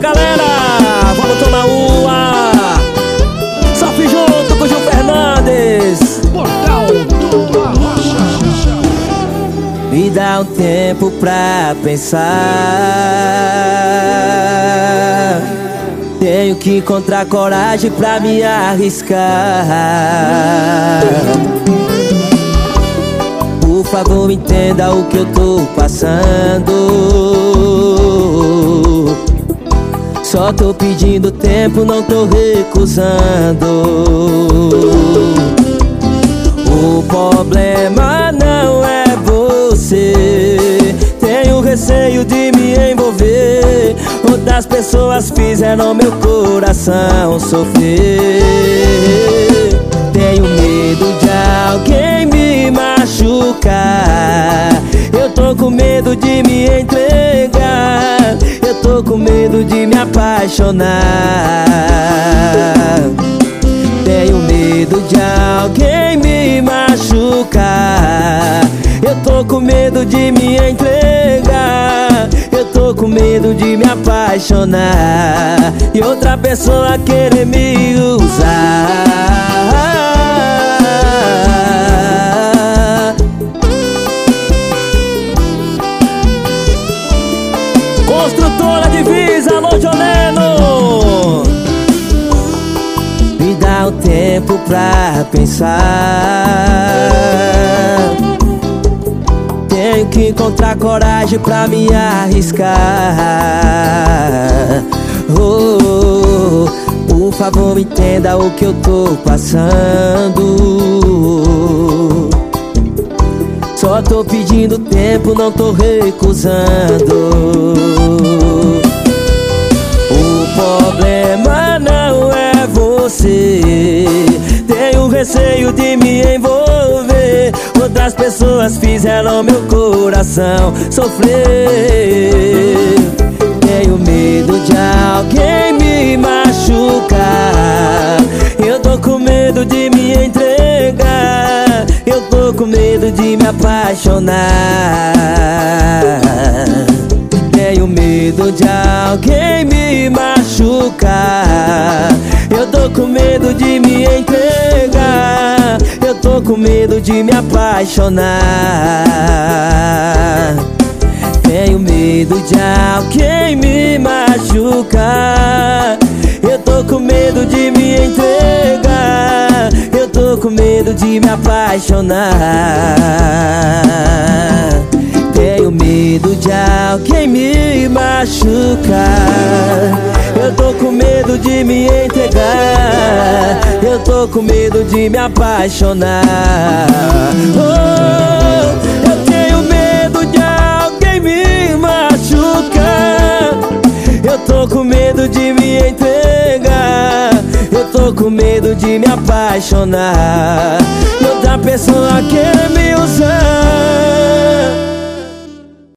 galera, vamos tomar uma. Sofre junto com o Gil Fernandes. Portal do Arrocha. Me dá um tempo pra pensar. Tenho que encontrar coragem pra me arriscar. Por favor, entenda o que eu tô passando. Só tô pedindo tempo, não tô recusando. O problema não é você. Tenho receio de me envolver. Outras pessoas fizeram meu coração sofrer. Tenho medo de alguém me machucar. De me apaixonar. Tenho medo de alguém me machucar. Eu tô com medo de me entregar. Eu tô com medo de me apaixonar. E outra pessoa querer me usar. Um tempo pra pensar Tenho que encontrar coragem pra me arriscar oh. Por favor entenda o que eu tô passando só tô pedindo tempo, não tô recusando. Você. Tenho receio de me envolver. Outras pessoas fizeram meu coração sofrer. Tenho medo de alguém me machucar. Eu tô com medo de me entregar. Eu tô com medo de me apaixonar. Tenho medo de alguém medo de me entregar. Eu tô com medo de me apaixonar. Tenho medo de alguém me machucar. Eu tô com medo de me entregar. Eu tô com medo de me apaixonar. Tenho medo de alguém me machucar. Tô com medo de me apaixonar. Oh, eu tenho medo de alguém me machucar. Eu tô com medo de me entregar. Eu tô com medo de me apaixonar. E outra pessoa quer me usar.